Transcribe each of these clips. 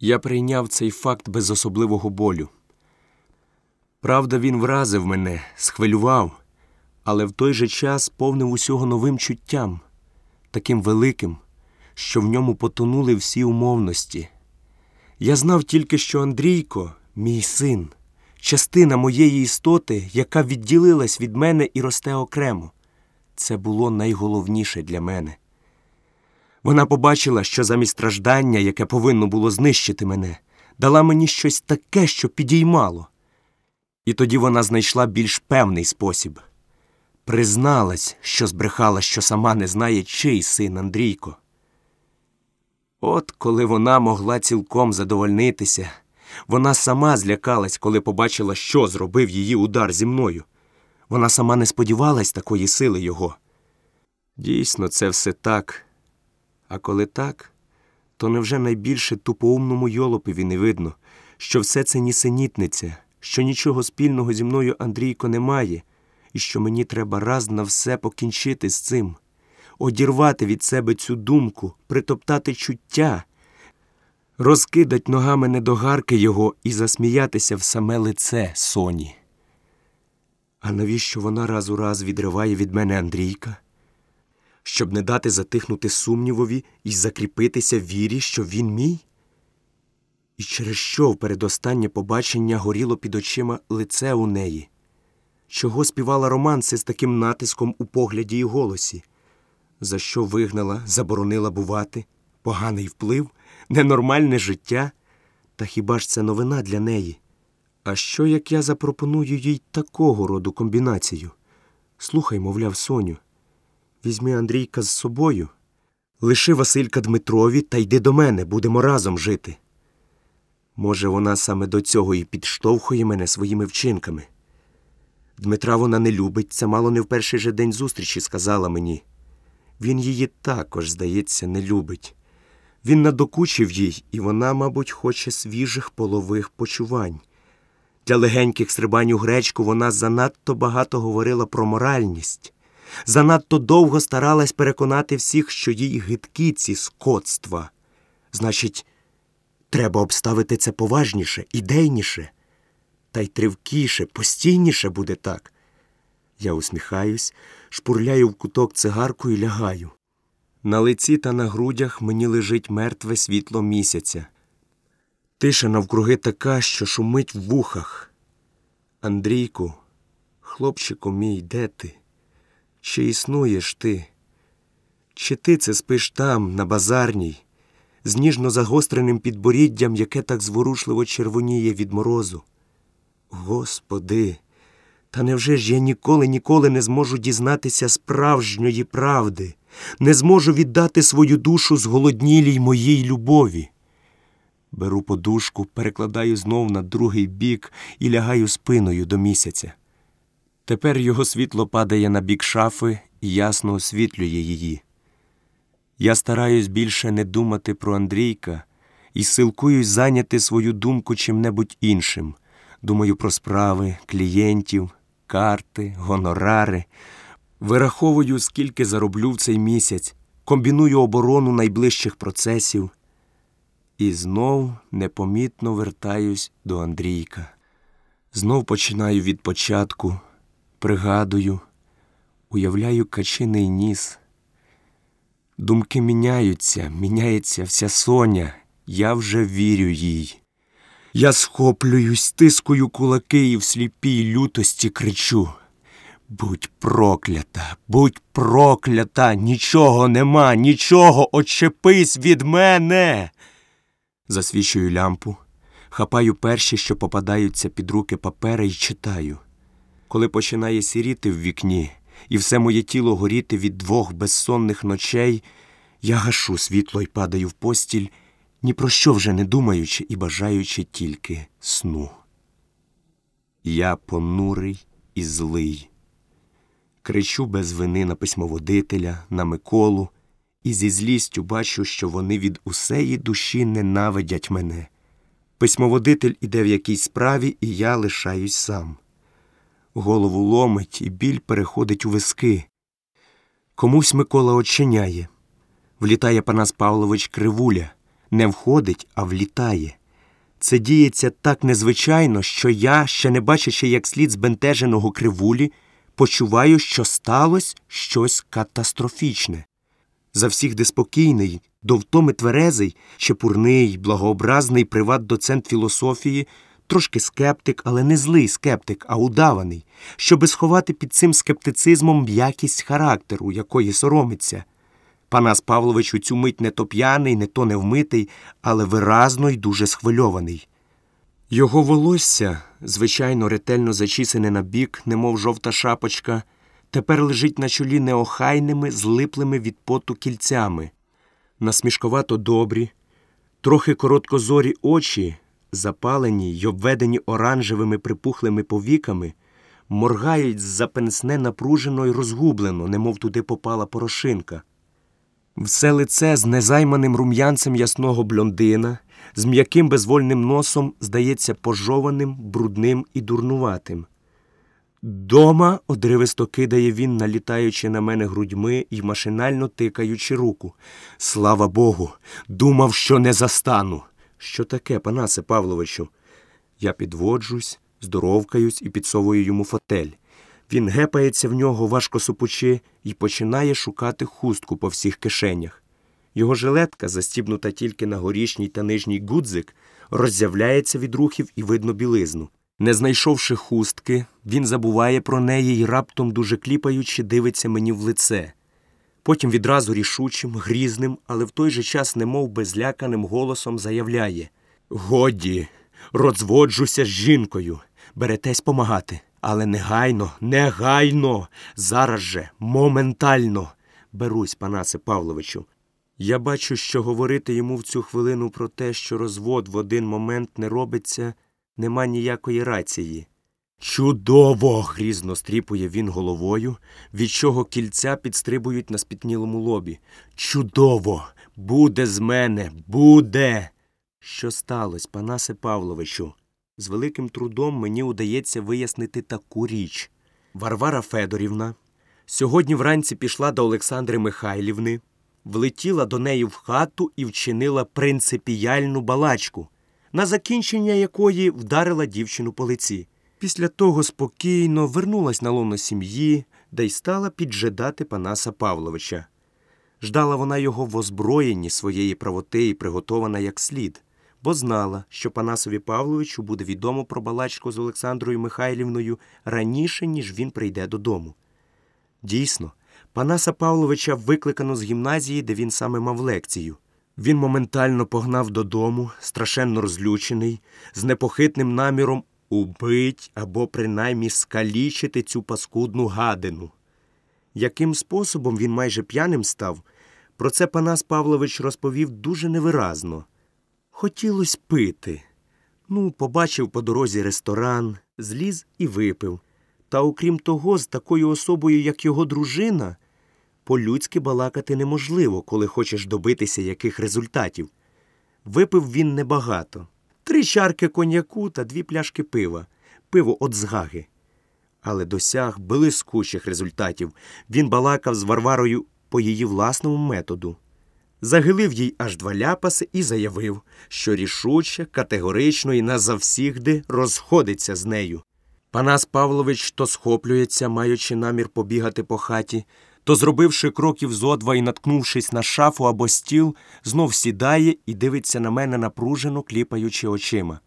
Я прийняв цей факт без особливого болю. Правда, він вразив мене, схвилював, але в той же час повнив усього новим чуттям, таким великим, що в ньому потонули всі умовності. Я знав тільки, що Андрійко, мій син, частина моєї істоти, яка відділилась від мене і росте окремо. Це було найголовніше для мене. Вона побачила, що замість страждання, яке повинно було знищити мене, дала мені щось таке, що підіймало. І тоді вона знайшла більш певний спосіб призналась, що збрехала, що сама не знає, чий син Андрійко. От коли вона могла цілком задовольнитися, вона сама злякалась, коли побачила, що зробив її удар зі мною. Вона сама не сподівалась такої сили його. Дійсно, це все так. А коли так, то невже найбільше тупоумному йолопові не видно, що все це нісенітниця, що нічого спільного зі мною Андрійко немає, і що мені треба раз на все покінчити з цим, одірвати від себе цю думку, притоптати чуття, розкидать ногами недогарки його і засміятися в саме лице Соні. А навіщо вона раз у раз відриває від мене Андрійка? Щоб не дати затихнути сумнівові і закріпитися в вірі, що він мій? І через що в передостаннє побачення горіло під очима лице у неї? Чого співала романси з таким натиском у погляді і голосі? За що вигнала, заборонила бувати? Поганий вплив, ненормальне життя? Та хіба ж це новина для неї? А що, як я запропоную їй такого роду комбінацію? Слухай, мовляв, Соню, візьми Андрійка з собою, лиши Василька Дмитрові та йди до мене, будемо разом жити. Може, вона саме до цього і підштовхує мене своїми вчинками. Дмитра вона не любить, це мало не в перший же день зустрічі сказала мені. Він її також, здається, не любить. Він надокучив їй, і вона, мабуть, хоче свіжих полових почувань. Для легеньких стрибань у гречку вона занадто багато говорила про моральність, занадто довго старалась переконати всіх, що їй гидкі ці скотства. Значить, треба обставити це поважніше, ідейніше, та й тривкіше, постійніше буде так. Я усміхаюсь, шпурляю в куток цигарку і лягаю. На лиці та на грудях мені лежить мертве світло місяця. Тиша навкруги така, що шумить в вухах. Андрійку, хлопчику мій, де ти? Чи існуєш ти? Чи ти це спиш там, на базарній, з ніжно загостреним підборіддям, яке так зворушливо червоніє від морозу? Господи, та невже ж я ніколи ніколи не зможу дізнатися справжньої правди, не зможу віддати свою душу зголоднілій моїй любові? Беру подушку, перекладаю знов на другий бік і лягаю спиною до місяця. Тепер його світло падає на бік шафи і ясно освітлює її. Я стараюсь більше не думати про Андрійка і силкуюсь зайняти свою думку чим-небудь іншим. Думаю про справи, клієнтів, карти, гонорари. Вираховую, скільки зароблю в цей місяць, комбіную оборону найближчих процесів. І знов непомітно вертаюсь до Андрійка. Знов починаю від початку, пригадую, уявляю качиний ніс. Думки міняються, міняється вся соня, я вже вірю їй. Я схоплююсь, стискую кулаки і в сліпій лютості кричу. Будь проклята, будь проклята, нічого нема, нічого, очепись від мене. Засвічую лямпу, хапаю перші, що попадаються під руки папери, і читаю. Коли починає сіріти в вікні, і все моє тіло горіти від двох безсонних ночей, я гашу світло і падаю в постіль, ні про що вже не думаючи і бажаючи тільки сну. Я понурий і злий. Кричу без вини на письмоводителя, на Миколу, і зі злістю бачу, що вони від усеї душі ненавидять мене. Письмоводитель іде в якійсь справі, і я лишаюсь сам. Голову ломить, і біль переходить у виски. Комусь Микола очиняє. Влітає Панас Павлович Кривуля, не входить, а влітає. Це діється так незвичайно, що я, ще не бачачи як слід збентеженого кривулі, почуваю, що сталося щось катастрофічне. Завсігди спокійний, втоми тверезий, чепурний, благообразний приват-доцент філософії, трошки скептик, але не злий скептик, а удаваний, щоби сховати під цим скептицизмом м'якість характеру, якої соромиться. Панас Павлович у цю мить не то п'яний, не то невмитий, але виразно й дуже схвильований. Його волосся, звичайно, ретельно зачісене на бік, немов жовта шапочка, тепер лежить на чолі неохайними, злиплими від поту кільцями. Насмішковато добрі, трохи короткозорі очі, запалені й обведені оранжевими припухлими повіками, моргають запенсне напружено й розгублено, немов туди попала порошинка. Все лице з незайманим рум'янцем ясного блондина, з м'яким безвольним носом здається пожованим, брудним і дурнуватим. Дома одривисто кидає він, налітаючи на мене грудьми і машинально тикаючи руку. Слава Богу, думав, що не застану. Що таке, Панасе Павловичу? Я підводжусь, здоровкаюсь і підсовую йому фотель. Він гепається в нього, важко супучи, і починає шукати хустку по всіх кишенях. Його жилетка, застібнута тільки на горішній та нижній гудзик, роззявляється від рухів і видно білизну. Не знайшовши хустки, він забуває про неї і раптом, дуже кліпаючи, дивиться мені в лице. Потім відразу рішучим, грізним, але в той же час немов би зляканим голосом заявляє Годі, розводжуся з жінкою, беретесь помагати. Але негайно, негайно, зараз же, моментально берусь, Панасе Павловичу. Я бачу, що говорити йому в цю хвилину про те, що розвод в один момент не робиться, нема ніякої рації. Чудово! грізно стріпує він головою, від чого кільця підстрибують на спітнілому лобі. Чудово! Буде з мене, буде! Що сталося, Панасе Павловичу? З великим трудом мені удається вияснити таку річ. Варвара Федорівна сьогодні вранці пішла до Олександри Михайлівни, влетіла до неї в хату і вчинила принципіяльну балачку, на закінчення якої вдарила дівчину по лиці. Після того спокійно вернулась на лоно сім'ї, де й стала піджидати Панаса Павловича. Ждала вона його в озброєнні своєї правоти і приготована як слід бо знала, що Панасові Павловичу буде відомо про балачку з Олександрою Михайлівною раніше, ніж він прийде додому. Дійсно, Панаса Павловича викликано з гімназії, де він саме мав лекцію. Він моментально погнав додому, страшенно розлючений, з непохитним наміром убить або принаймні скалічити цю паскудну гадину. Яким способом він майже п'яним став, про це Панас Павлович розповів дуже невиразно. Хотілось пити. Ну, побачив по дорозі ресторан, зліз і випив. Та окрім того, з такою особою, як його дружина, по-людськи балакати неможливо, коли хочеш добитися яких результатів. Випив він небагато три чарки коньяку та дві пляшки пива, пиво от згаги. Але досяг блискучих результатів. Він балакав з Варварою по її власному методу загилив їй аж два ляпаси і заявив, що рішуче, категорично і назавсігди розходиться з нею. Панас Павлович то схоплюється, маючи намір побігати по хаті, то, зробивши кроків зо два і наткнувшись на шафу або стіл, знов сідає і дивиться на мене напружено, кліпаючи очима.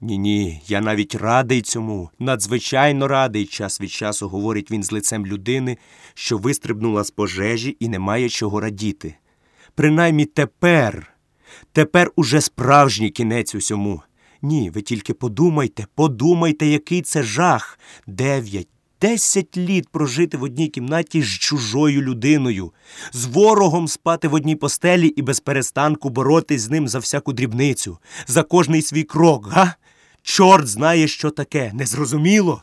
Ні, ні, я навіть радий цьому, надзвичайно радий, час від часу говорить він з лицем людини, що вистрибнула з пожежі і не має чого радіти принаймні тепер, тепер уже справжній кінець усьому. Ні, ви тільки подумайте, подумайте, який це жах. Дев'ять, десять літ прожити в одній кімнаті з чужою людиною, з ворогом спати в одній постелі і без перестанку боротись з ним за всяку дрібницю, за кожний свій крок, га? Чорт знає, що таке, незрозуміло.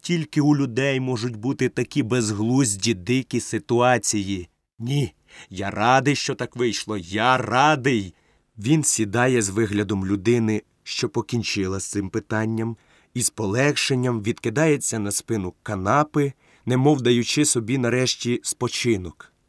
Тільки у людей можуть бути такі безглузді дикі ситуації. Ні. Я радий, що так вийшло. Я радий. Він сідає з виглядом людини, що покінчила з цим питанням, і з полегшенням відкидається на спину канапи, немов даючи собі нарешті спочинок.